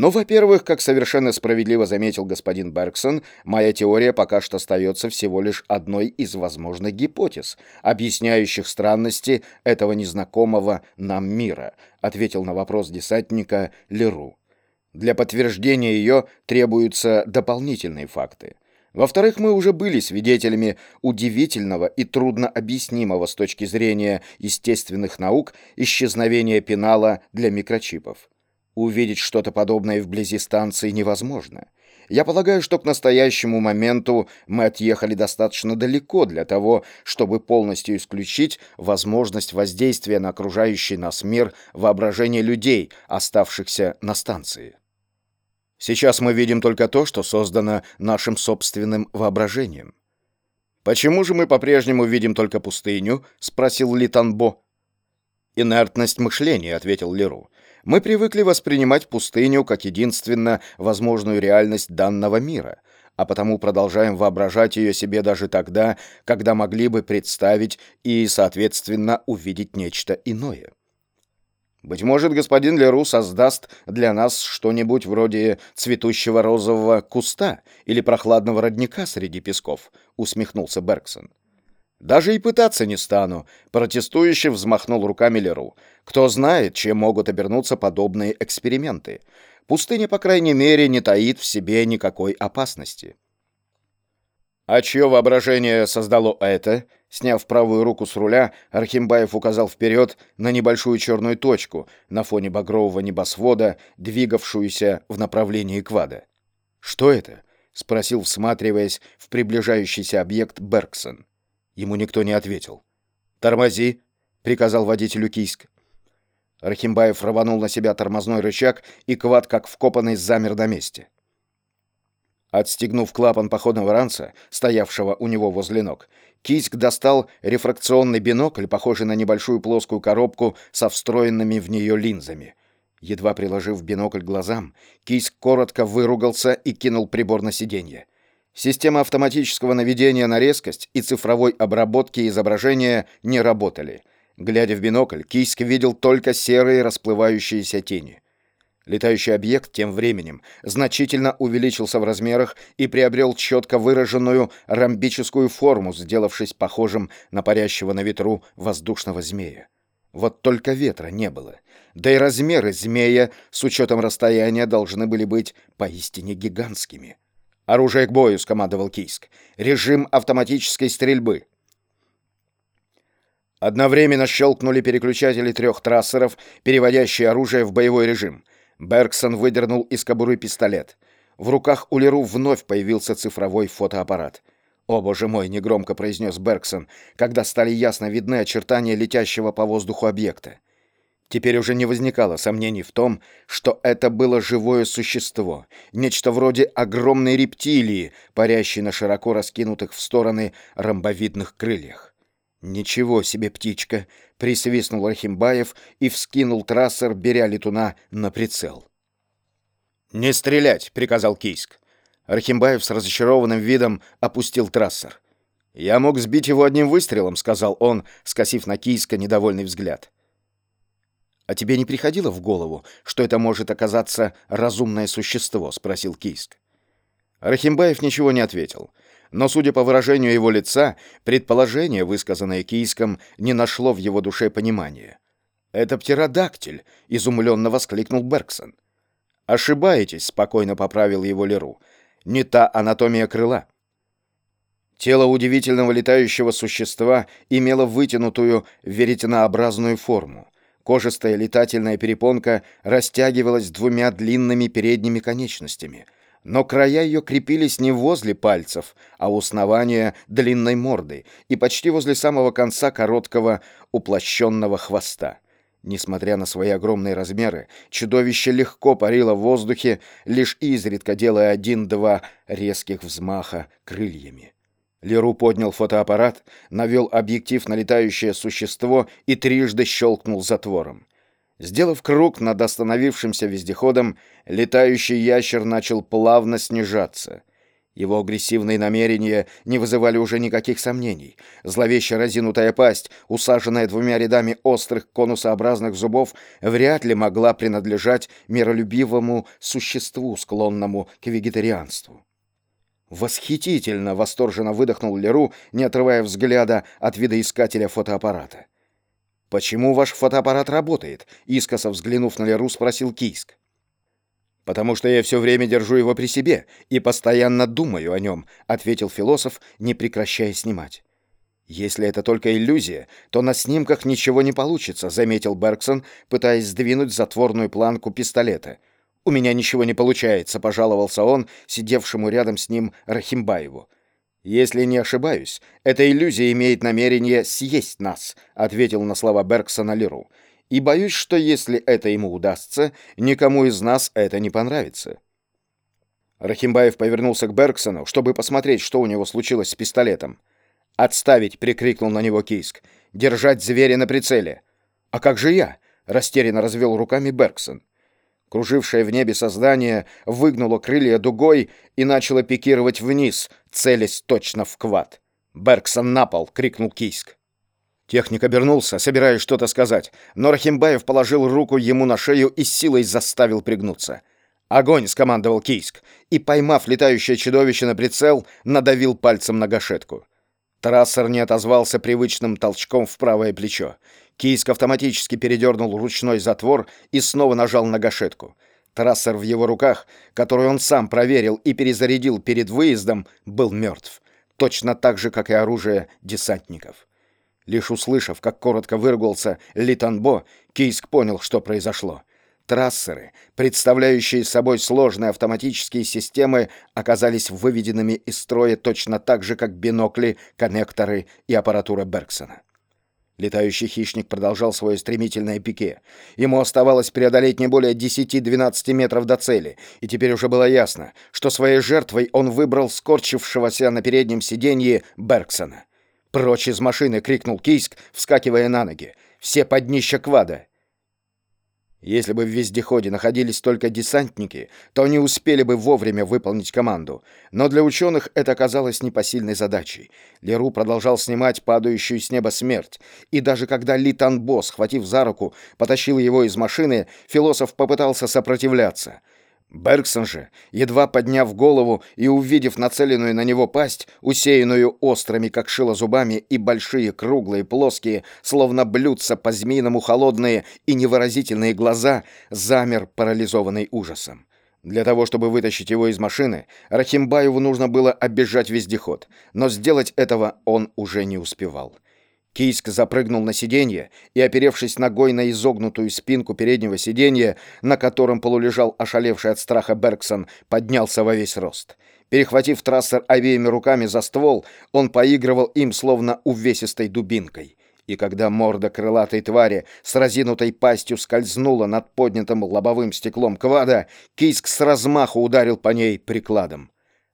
Ну, во-первых, как совершенно справедливо заметил господин Бергсон, моя теория пока что остается всего лишь одной из возможных гипотез, объясняющих странности этого незнакомого нам мира, ответил на вопрос десантника Леру. Для подтверждения ее требуются дополнительные факты. Во-вторых, мы уже были свидетелями удивительного и трудно объяснимого с точки зрения естественных наук исчезновения пенала для микрочипов. Увидеть что-то подобное вблизи станции невозможно. Я полагаю, что к настоящему моменту мы отъехали достаточно далеко для того, чтобы полностью исключить возможность воздействия на окружающий нас мир воображения людей, оставшихся на станции. Сейчас мы видим только то, что создано нашим собственным воображением. «Почему же мы по-прежнему видим только пустыню?» — спросил Литанбо. «Инертность мышления», — ответил Леру. Мы привыкли воспринимать пустыню как единственно возможную реальность данного мира, а потому продолжаем воображать ее себе даже тогда, когда могли бы представить и, соответственно, увидеть нечто иное. Быть может, господин Леру создаст для нас что-нибудь вроде цветущего розового куста или прохладного родника среди песков, усмехнулся Бергсон. Даже и пытаться не стану, протестующе взмахнул руками Леру. Кто знает, чем могут обернуться подобные эксперименты. Пустыня, по крайней мере, не таит в себе никакой опасности. А чье воображение создало это? Сняв правую руку с руля, Архимбаев указал вперед на небольшую черную точку на фоне багрового небосвода, двигавшуюся в направлении квада. «Что это?» — спросил, всматриваясь в приближающийся объект Бергсон. Ему никто не ответил. «Тормози!» — приказал водителю Кийск. Рахимбаев рванул на себя тормозной рычаг, и квад, как вкопанный, замер на месте. Отстегнув клапан походного ранца, стоявшего у него возле ног, Кийск достал рефракционный бинокль, похожий на небольшую плоскую коробку со встроенными в нее линзами. Едва приложив бинокль глазам, Кийск коротко выругался и кинул прибор на сиденье. Система автоматического наведения на резкость и цифровой обработки изображения не работали. Глядя в бинокль, Кийск видел только серые расплывающиеся тени. Летающий объект тем временем значительно увеличился в размерах и приобрел четко выраженную ромбическую форму, сделавшись похожим на парящего на ветру воздушного змея. Вот только ветра не было. Да и размеры змея, с учетом расстояния, должны были быть поистине гигантскими. «Оружие к бою!» — скомандовал Кийск. «Режим автоматической стрельбы!» Одновременно щелкнули переключатели трех трассеров, переводящие оружие в боевой режим. Бергсон выдернул из кобуры пистолет. В руках у Леру вновь появился цифровой фотоаппарат. «О, боже мой!» — негромко произнес Бергсон, когда стали ясно видны очертания летящего по воздуху объекта. Теперь уже не возникало сомнений в том, что это было живое существо, нечто вроде огромной рептилии, парящей на широко раскинутых в стороны ромбовидных крыльях. «Ничего себе птичка!» — присвистнул Рахимбаев и вскинул трассер, беря летуна на прицел. «Не стрелять!» — приказал Кийск. Архимбаев с разочарованным видом опустил трассер. «Я мог сбить его одним выстрелом», — сказал он, скосив на Кийска недовольный взгляд. «А тебе не приходило в голову, что это может оказаться разумное существо?» — спросил Кийск. Рахимбаев ничего не ответил. Но, судя по выражению его лица, предположение, высказанное Кийском, не нашло в его душе понимания. «Это птеродактиль!» — изумленно воскликнул Бергсон. «Ошибаетесь», — спокойно поправил его Леру. «Не та анатомия крыла». Тело удивительного летающего существа имело вытянутую веретенообразную форму. Кожистая летательная перепонка растягивалась двумя длинными передними конечностями, но края ее крепились не возле пальцев, а у основания длинной морды и почти возле самого конца короткого уплощенного хвоста. Несмотря на свои огромные размеры, чудовище легко парило в воздухе, лишь изредка делая один-два резких взмаха крыльями. Леру поднял фотоаппарат, навел объектив на летающее существо и трижды щелкнул затвором. Сделав круг над остановившимся вездеходом, летающий ящер начал плавно снижаться. Его агрессивные намерения не вызывали уже никаких сомнений. Зловеще разинутая пасть, усаженная двумя рядами острых конусообразных зубов, вряд ли могла принадлежать миролюбивому существу, склонному к вегетарианству. «Восхитительно!» — восторженно выдохнул Леру, не отрывая взгляда от видоискателя фотоаппарата. «Почему ваш фотоаппарат работает?» — искоса взглянув на Леру, спросил Кийск. «Потому что я все время держу его при себе и постоянно думаю о нем», — ответил философ, не прекращая снимать. «Если это только иллюзия, то на снимках ничего не получится», — заметил Бергсон, пытаясь сдвинуть затворную планку пистолета. «У меня ничего не получается», — пожаловался он, сидевшему рядом с ним Рахимбаеву. «Если не ошибаюсь, эта иллюзия имеет намерение съесть нас», — ответил на слова Бергсона Леру и боюсь, что если это ему удастся, никому из нас это не понравится. Рахимбаев повернулся к Бергсону, чтобы посмотреть, что у него случилось с пистолетом. «Отставить!» — прикрикнул на него Кийск. «Держать зверя на прицеле!» «А как же я?» — растерянно развел руками Бергсон. Кружившее в небе создание выгнуло крылья дугой и начало пикировать вниз, целясь точно в квад. «Бергсон на пол!» — крикнул Кийск. Техник обернулся, собираясь что-то сказать, но Рахимбаев положил руку ему на шею и силой заставил пригнуться. «Огонь!» — скомандовал Кийск, и, поймав летающее чудовище на прицел, надавил пальцем на гашетку. Трассер не отозвался привычным толчком в правое плечо. Кийск автоматически передернул ручной затвор и снова нажал на гашетку. Трассер в его руках, который он сам проверил и перезарядил перед выездом, был мертв. Точно так же, как и оружие десантников. Лишь услышав, как коротко выругался Литанбо, Кийск понял, что произошло. Трассеры, представляющие собой сложные автоматические системы, оказались выведенными из строя точно так же, как бинокли, коннекторы и аппаратура Бергсона. Летающий хищник продолжал свое стремительное пике. Ему оставалось преодолеть не более 10-12 метров до цели, и теперь уже было ясно, что своей жертвой он выбрал скорчившегося на переднем сиденье Бергсона. «Прочь из машины!» — крикнул Кийск, вскакивая на ноги. «Все под днище квада!» Если бы в вездеходе находились только десантники, то они успели бы вовремя выполнить команду. Но для ученых это оказалось непосильной задачей. Леру продолжал снимать падающую с неба смерть. И даже когда Ли Танбо, схватив за руку, потащил его из машины, философ попытался сопротивляться — Бергсон же, едва подняв голову и увидев нацеленную на него пасть, усеянную острыми, как шило зубами, и большие, круглые, плоские, словно блюдца по-змеиному холодные и невыразительные глаза, замер, парализованный ужасом. Для того, чтобы вытащить его из машины, Рахимбаеву нужно было оббежать вездеход, но сделать этого он уже не успевал. Кийск запрыгнул на сиденье и, оперевшись ногой на изогнутую спинку переднего сиденья, на котором полулежал ошалевший от страха Бергсон, поднялся во весь рост. Перехватив трассер обеими руками за ствол, он поигрывал им словно увесистой дубинкой. И когда морда крылатой твари с разинутой пастью скользнула над поднятым лобовым стеклом квада, Кийск с размаху ударил по ней прикладом.